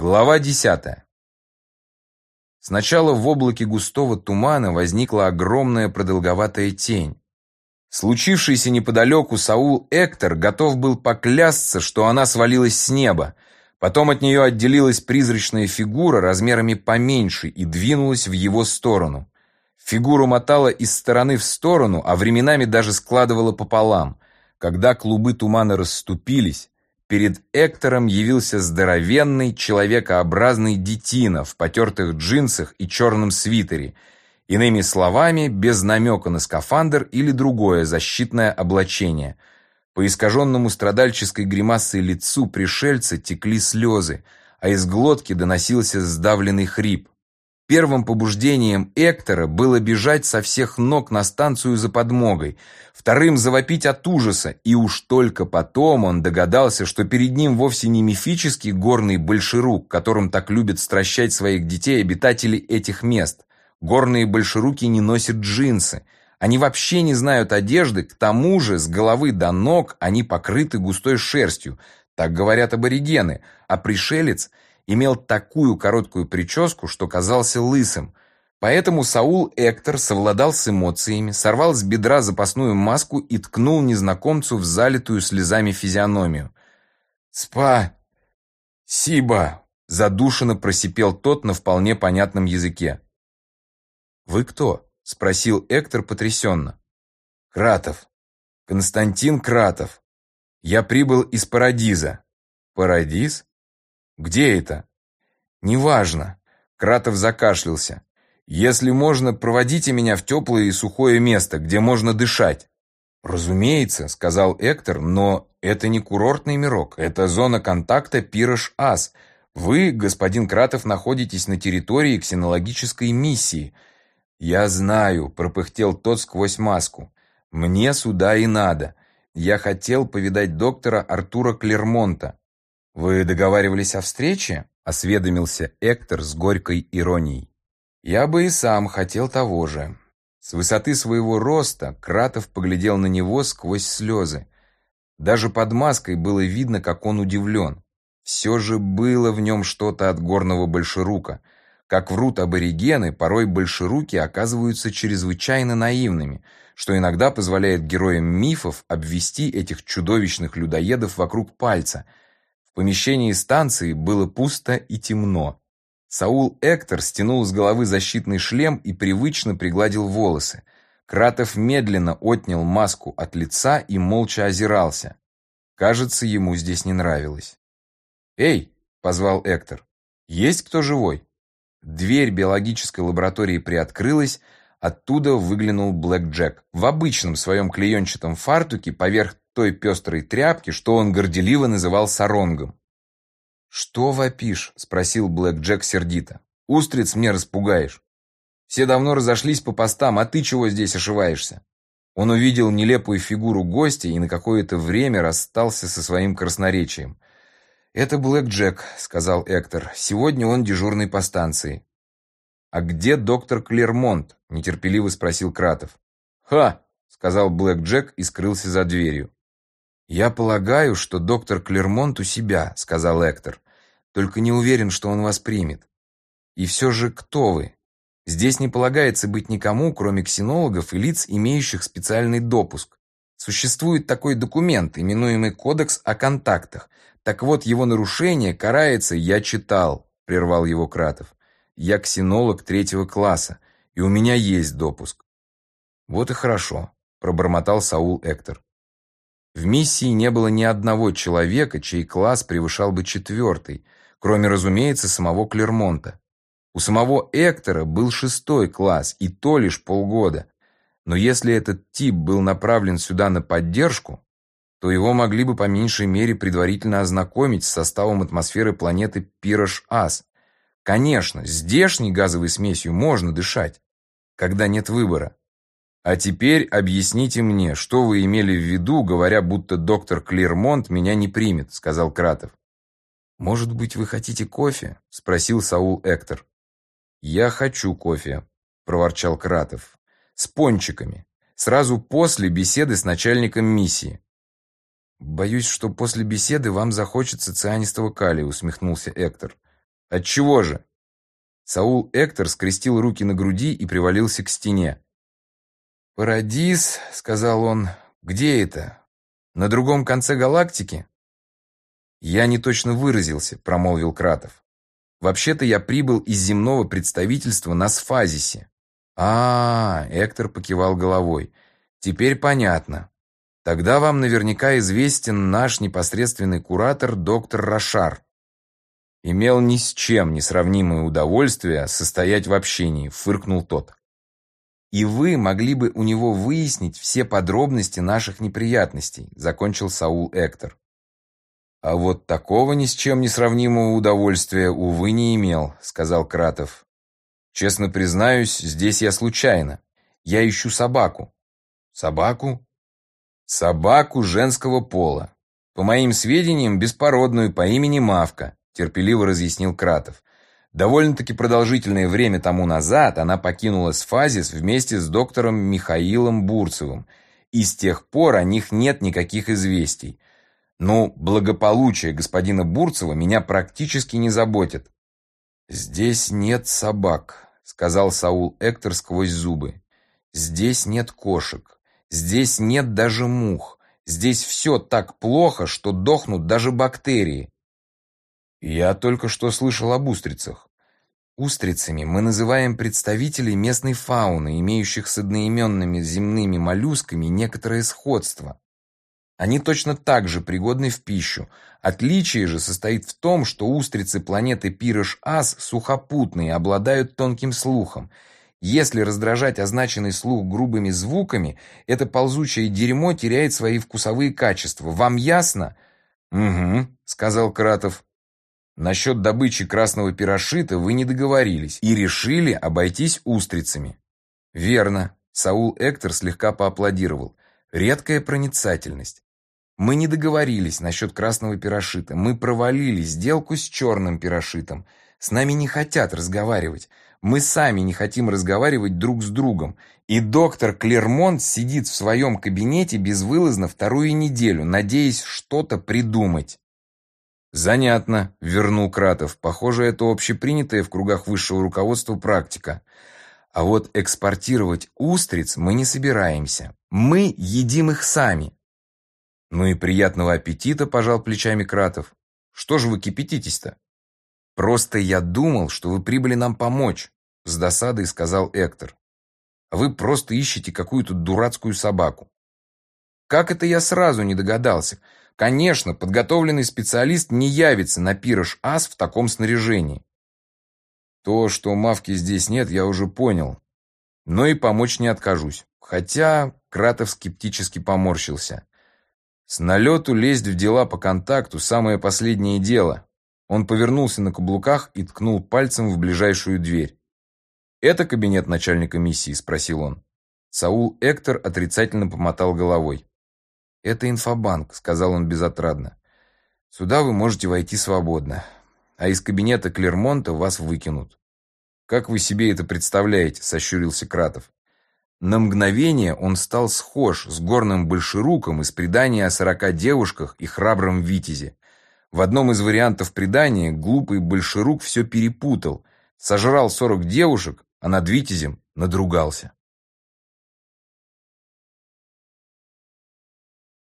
Глава десятая. Сначала в облаке густого тумана возникла огромная продолговатая тень. Случившийся неподалеку Саул Эктор готов был поклясться, что она свалилась с неба. Потом от нее отделилась призрачная фигура размерами поменьше и двинулась в его сторону. Фигуру мотала из стороны в сторону, а временами даже складывала пополам. Когда клубы тумана расступились, перед Эктором явился здоровенный, человекообразный детина в потертых джинсах и черном свитере. Иными словами, без намека на скафандр или другое защитное облачение. По искаженному страдальческой гримасой лицу пришельца текли слезы, а из глотки доносился сдавленный хрип. Первым побуждением Эктора было бежать со всех ног на станцию за подмогой, вторым завопить от ужаса, и уж только потом он догадался, что перед ним вовсе не мифический горный большерук, которым так любят стращать своих детей обитатели этих мест. Горные большеруки не носят джинсы. Они вообще не знают одежды, к тому же с головы до ног они покрыты густой шерстью. Так говорят аборигены, а пришелец – имел такую короткую прическу, что казался лысым. Поэтому Саул Эктор совладал с эмоциями, сорвал с бедра запасную маску и ткнул незнакомцу в залитую слезами физиономию. «Спа! Сиба!» – задушенно просипел тот на вполне понятном языке. «Вы кто?» – спросил Эктор потрясенно. «Кратов. Константин Кратов. Я прибыл из Парадиза». «Парадиз?» Где это? Неважно. Кратов закашлялся. Если можно, проводите меня в теплое и сухое место, где можно дышать. Разумеется, сказал Эктор, но это не курортный мирок, это зона контакта Пирош-Ас. Вы, господин Кратов, находитесь на территории ксенологической миссии. Я знаю, пропыхтел тот сквозь маску. Мне сюда и надо. Я хотел повидать доктора Артура Клермонта. «Вы договаривались о встрече?» – осведомился Эктор с горькой иронией. «Я бы и сам хотел того же». С высоты своего роста Кратов поглядел на него сквозь слезы. Даже под маской было видно, как он удивлен. Все же было в нем что-то от горного большерука. Как врут аборигены, порой большеруки оказываются чрезвычайно наивными, что иногда позволяет героям мифов обвести этих чудовищных людоедов вокруг пальца – в помещении станции было пусто и темно. Саул Эктор стянул с головы защитный шлем и привычно пригладил волосы. Кратов медленно отнял маску от лица и молча озирался. Кажется, ему здесь не нравилось. «Эй!» — позвал Эктор. «Есть кто живой?» Дверь биологической лаборатории приоткрылась, оттуда выглянул Блэк Джек в обычном своем клеенчатом фартуке поверх той пестрой тряпки, что он горделиво называл саронгом. «Что вопишь?» — спросил Блэк Джек сердито. «Устриц мне распугаешь. Все давно разошлись по постам, а ты чего здесь ошиваешься?» Он увидел нелепую фигуру гостя и на какое-то время расстался со своим красноречием. «Это Блэк Джек», — сказал Эктор. «Сегодня он дежурный по станции». «А где доктор Клермонт?» — нетерпеливо спросил Кратов. «Ха!» — сказал Блэк Джек и скрылся за дверью. «Я полагаю, что доктор Клермонт у себя», — сказал Эктор. «Только не уверен, что он вас примет. И все же кто вы? Здесь не полагается быть никому, кроме ксенологов и лиц, имеющих специальный допуск. Существует такой документ, именуемый Кодекс о контактах. Так вот, его нарушение карается «я читал», — прервал его Кратов. «Я ксенолог третьего класса, и у меня есть допуск». «Вот и хорошо», — пробормотал Саул Эктор. В миссии не было ни одного человека, чей класс превышал бы четвертый, кроме, разумеется, самого Клермонта. У самого Эктора был шестой класс, и то лишь полгода. Но если этот тип был направлен сюда на поддержку, то его могли бы по меньшей мере предварительно ознакомить с составом атмосферы планеты Пирош-Ас. Конечно, здешней газовой смесью можно дышать, когда нет выбора. А теперь объясните мне, что вы имели в виду, говоря, будто доктор Клермонт меня не примет, сказал Кратов. Может быть, вы хотите кофе? спросил Саул Эктор. Я хочу кофе, проворчал Кратов. С пончиками. Сразу после беседы с начальником миссии. Боюсь, что после беседы вам захочется цианистого калия, усмехнулся Эктор. Отчего же? Саул Эктор скрестил руки на груди и привалился к стене. «Парадис», — сказал он, — «где это? На другом конце галактики?» «Я не точно выразился», — промолвил Кратов. «Вообще-то я прибыл из земного представительства на Сфазисе». «А, -а, -а Эктор покивал головой. «Теперь понятно. Тогда вам наверняка известен наш непосредственный куратор доктор Рошар. Имел ни с чем не сравнимое удовольствие состоять в общении, фыркнул тот. И вы могли бы у него выяснить все подробности наших неприятностей, закончил Саул Эктор. А вот такого ни с чем не сравнимого удовольствия, увы, не имел, сказал Кратов. Честно признаюсь, здесь я случайно. Я ищу собаку. Собаку? Собаку женского пола. По моим сведениям, беспородную по имени Мавка, терпеливо разъяснил Кратов. Довольно-таки продолжительное время тому назад она покинула Сфазис вместе с доктором Михаилом Бурцевым, и с тех пор о них нет никаких известий. Но благополучие господина Бурцева меня практически не заботит. «Здесь нет собак», — сказал Саул Эктор сквозь зубы. «Здесь нет кошек. Здесь нет даже мух. Здесь все так плохо, что дохнут даже бактерии. Я только что слышал об устрицах. Устрицами мы называем представителей местной фауны, имеющих с одноименными земными моллюсками некоторое сходство. Они точно так же пригодны в пищу. Отличие же состоит в том, что устрицы планеты Пирыш-Ас сухопутные, обладают тонким слухом – если раздражать означенный слух грубыми звуками, это ползучее дерьмо теряет свои вкусовые качества. Вам ясно? Угу, сказал Кратов. Насчет добычи красного пирошита вы не договорились и решили обойтись устрицами. Верно. Саул Эктор слегка поаплодировал. Редкая проницательность. Мы не договорились насчет красного пирошита. Мы провалили сделку с черным пирошитом. С нами не хотят разговаривать. Мы сами не хотим разговаривать друг с другом. И доктор Клермонт сидит в своем кабинете безвылазно вторую неделю, надеясь что-то придумать. «Занятно», — вернул Кратов. «Похоже, это общепринятая в кругах высшего руководства практика. А вот экспортировать устриц мы не собираемся. Мы едим их сами». «Ну и приятного аппетита», — пожал плечами Кратов. «Что же вы кипятитесь-то?» «Просто я думал, что вы прибыли нам помочь», — с досадой сказал Эктор. «А вы просто ищете какую-то дурацкую собаку». «Как это я сразу не догадался? Конечно, подготовленный специалист не явится на пирож ас в таком снаряжении». «То, что мавки здесь нет, я уже понял. Но и помочь не откажусь. Хотя Кратов скептически поморщился. С налету лезть в дела по контакту – самое последнее дело. Он повернулся на каблуках и ткнул пальцем в ближайшую дверь. «Это кабинет начальника миссии?» – спросил он. Саул Эктор отрицательно помотал головой. «Это инфобанк», – сказал он безотрадно. «Сюда вы можете войти свободно, а из кабинета Клермонта вас выкинут». «Как вы себе это представляете?» – сощурился Кратов. На мгновение он стал схож с горным большеруком из предания о сорока девушках и храбром витязе. В одном из вариантов предания глупый большерук все перепутал, сожрал сорок девушек, а над Витязем надругался.